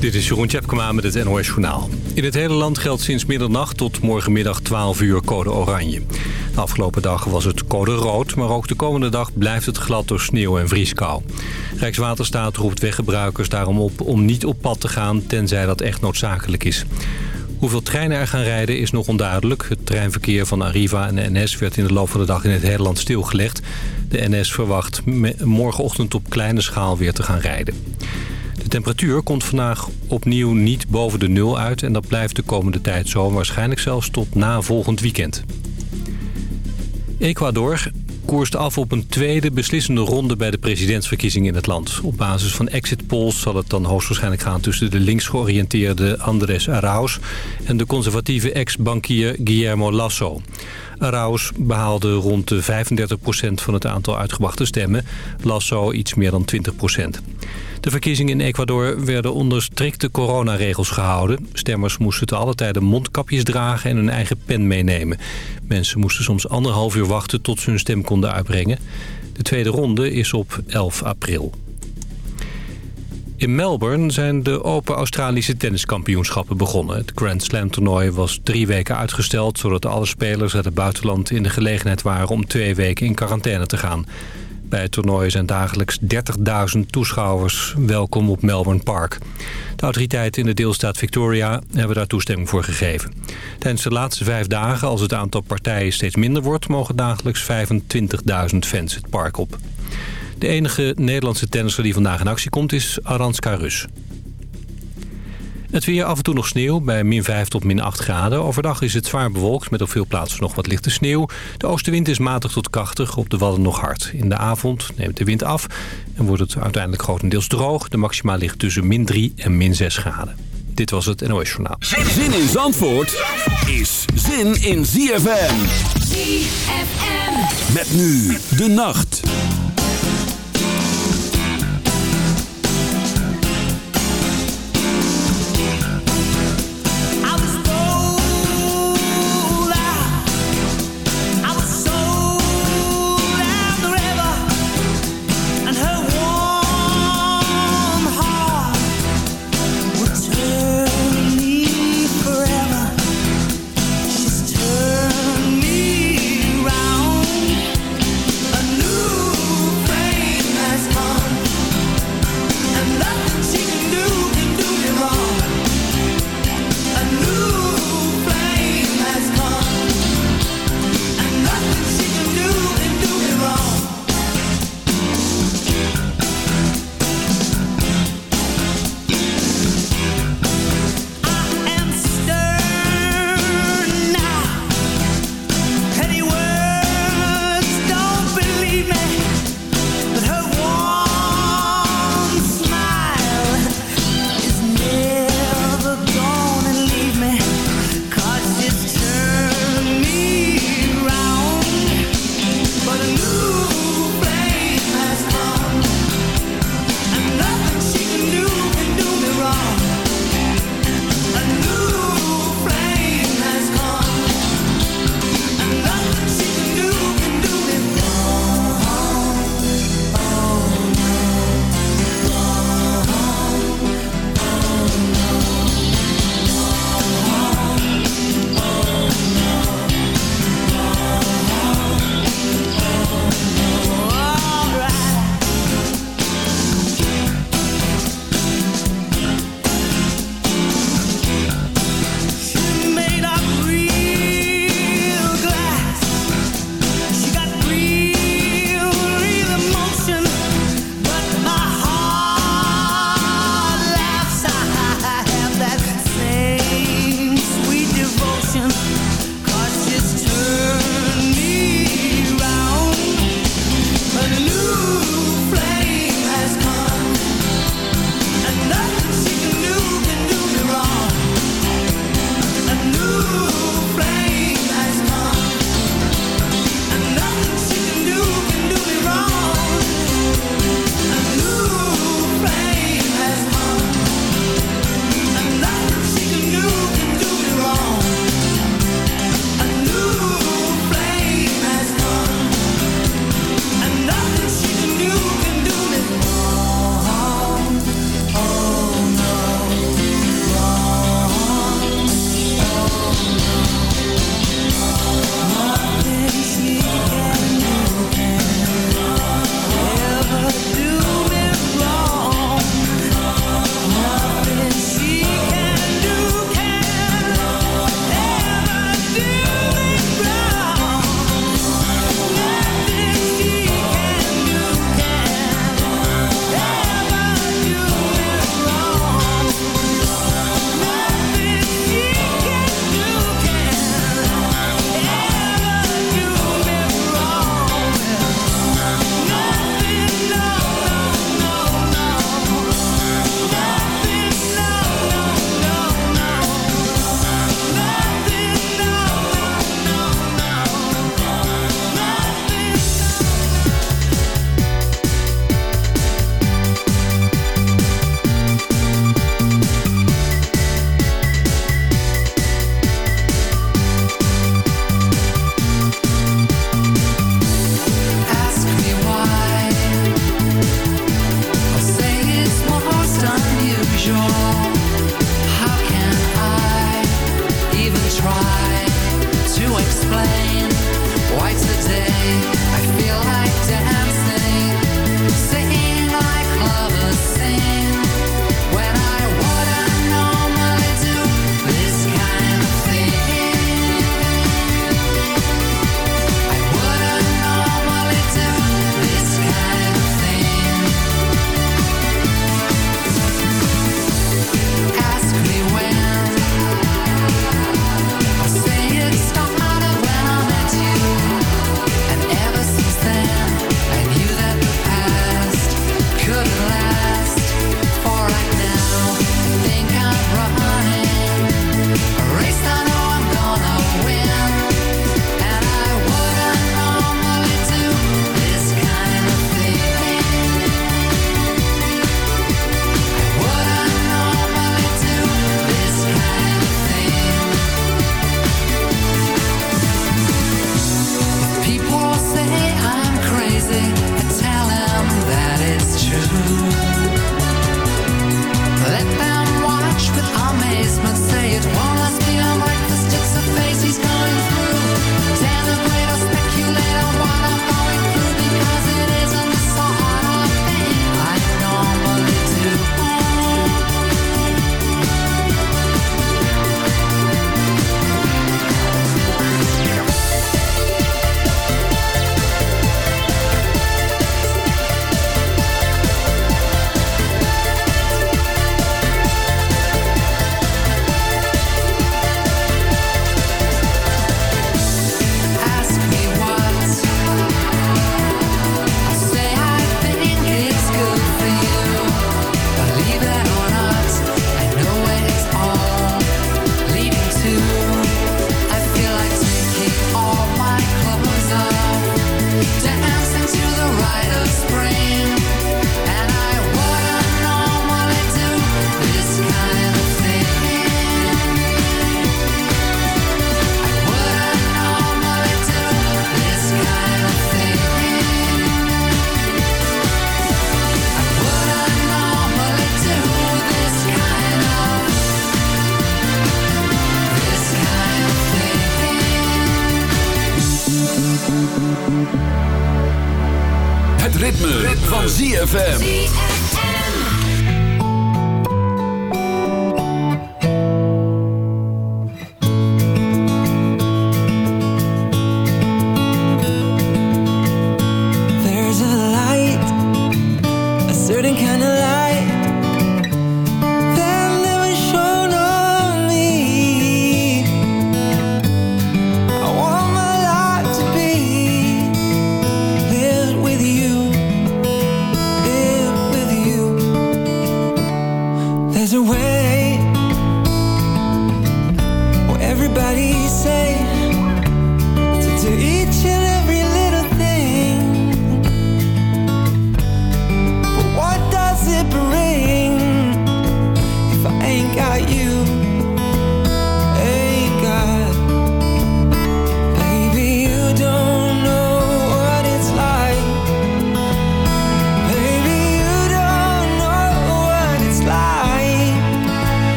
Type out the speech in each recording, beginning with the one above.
Dit is Jeroen Tjepkema met het NOS Journaal. In het hele land geldt sinds middernacht tot morgenmiddag 12 uur code oranje. De afgelopen dag was het code rood, maar ook de komende dag blijft het glad door sneeuw en vrieskou. Rijkswaterstaat roept weggebruikers daarom op om niet op pad te gaan, tenzij dat echt noodzakelijk is. Hoeveel treinen er gaan rijden is nog onduidelijk. Het treinverkeer van Arriva en de NS werd in de loop van de dag in het hele land stilgelegd. De NS verwacht morgenochtend op kleine schaal weer te gaan rijden. Temperatuur komt vandaag opnieuw niet boven de nul uit... en dat blijft de komende tijd zo, waarschijnlijk zelfs tot na volgend weekend. Ecuador koerst af op een tweede beslissende ronde bij de presidentsverkiezingen in het land. Op basis van exit polls zal het dan hoogstwaarschijnlijk gaan tussen de links georiënteerde Andrés Arauz en de conservatieve ex-bankier Guillermo Lasso. Arauz behaalde rond de 35% van het aantal uitgebrachte stemmen, Lasso iets meer dan 20%. De verkiezingen in Ecuador werden onder strikte coronaregels gehouden. Stemmers moesten te alle tijden mondkapjes dragen en hun eigen pen meenemen. Mensen moesten soms anderhalf uur wachten tot ze hun stem konden uitbrengen. De tweede ronde is op 11 april. In Melbourne zijn de Open Australische tenniskampioenschappen begonnen. Het Grand Slam toernooi was drie weken uitgesteld... zodat alle spelers uit het buitenland in de gelegenheid waren om twee weken in quarantaine te gaan. Bij het toernooi zijn dagelijks 30.000 toeschouwers welkom op Melbourne Park. De autoriteiten in de deelstaat Victoria hebben daar toestemming voor gegeven. Tijdens de laatste vijf dagen, als het aantal partijen steeds minder wordt... mogen dagelijks 25.000 fans het park op. De enige Nederlandse tennisser die vandaag in actie komt is Aranska Rus. Het weer af en toe nog sneeuw bij min 5 tot min 8 graden. Overdag is het zwaar bewolkt met op veel plaatsen nog wat lichte sneeuw. De oostenwind is matig tot krachtig, op de Wadden nog hard. In de avond neemt de wind af en wordt het uiteindelijk grotendeels droog. De maxima ligt tussen min 3 en min 6 graden. Dit was het NOS Journaal. Zin in Zandvoort is zin in ZFM. ZFM. Met nu de nacht.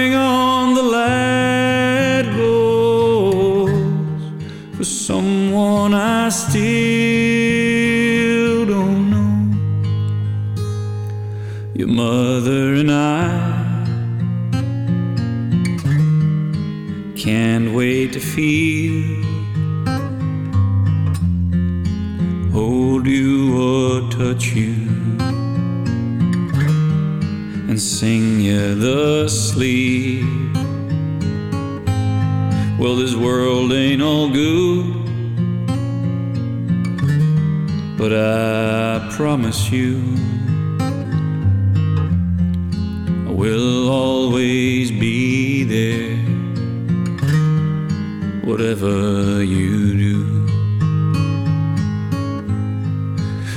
ring on the light goes. For someone I still but I promise you I will always be there, whatever you do.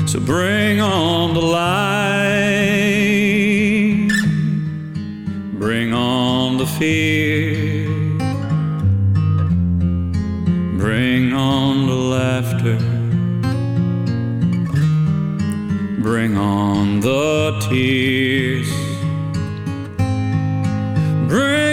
So bring on the light, bring on the fear. on the tears. Bring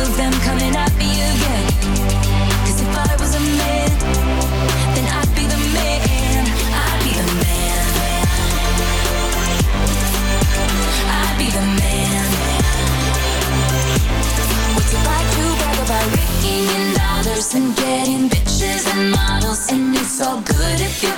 of them coming at me again. Cause if I was a man, then I'd be the man. I'd be the man. I'd be the man. What's it like to brag about dollars and getting bitches and models? And it's all good if you're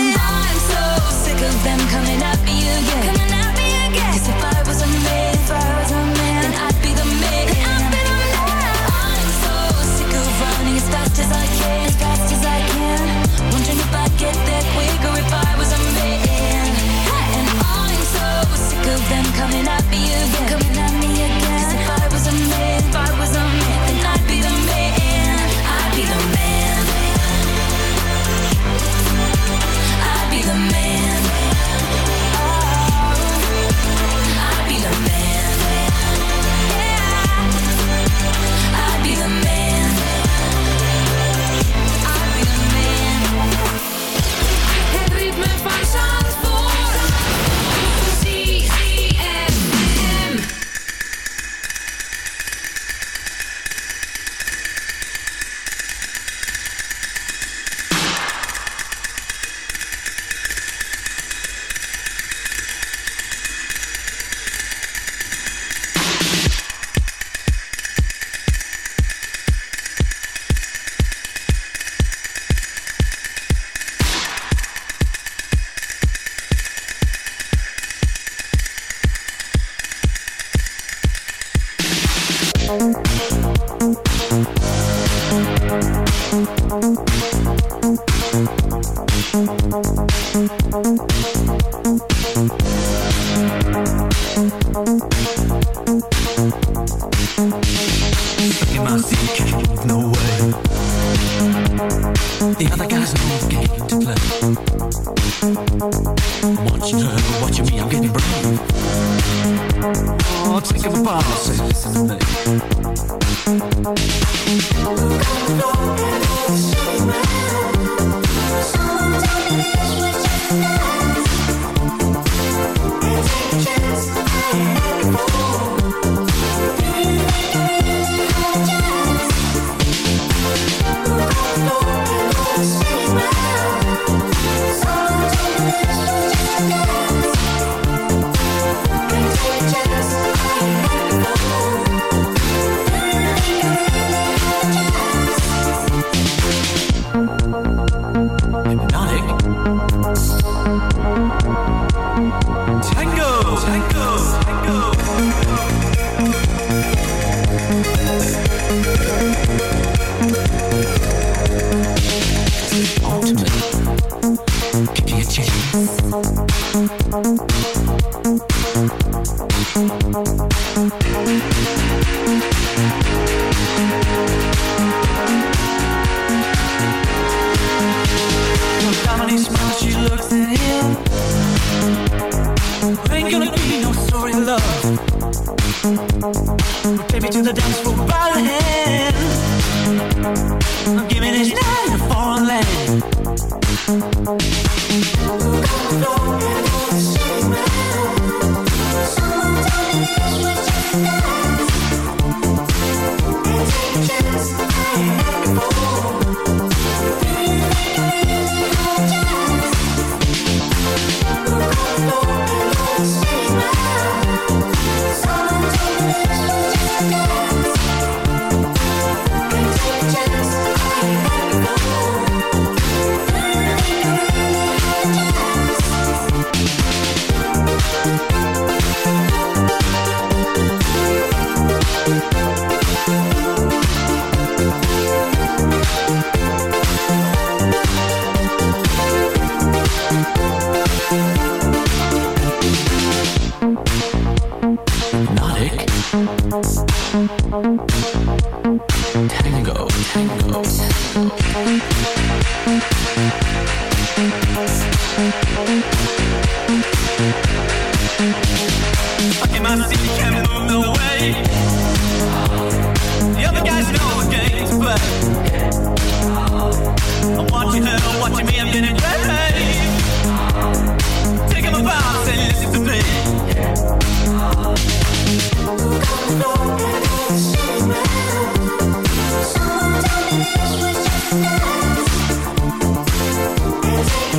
the dance floor by the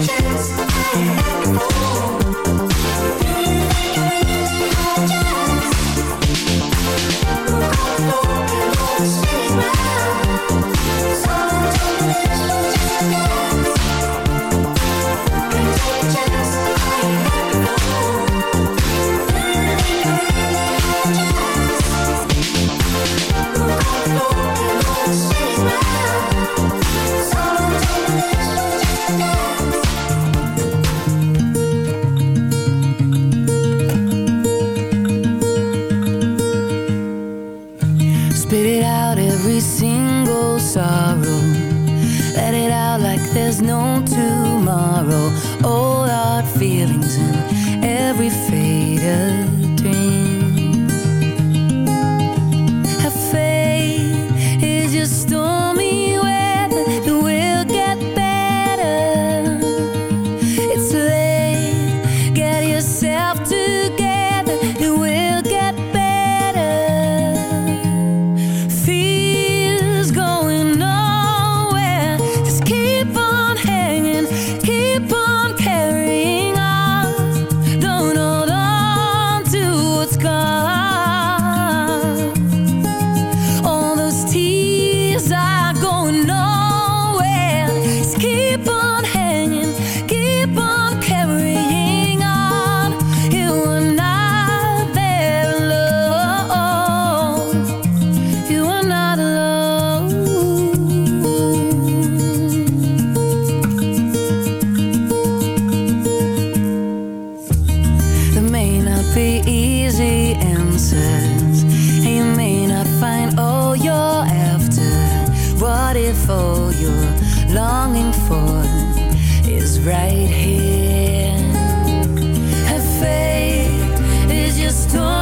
chance. you're longing for is right here. Have faith is your story.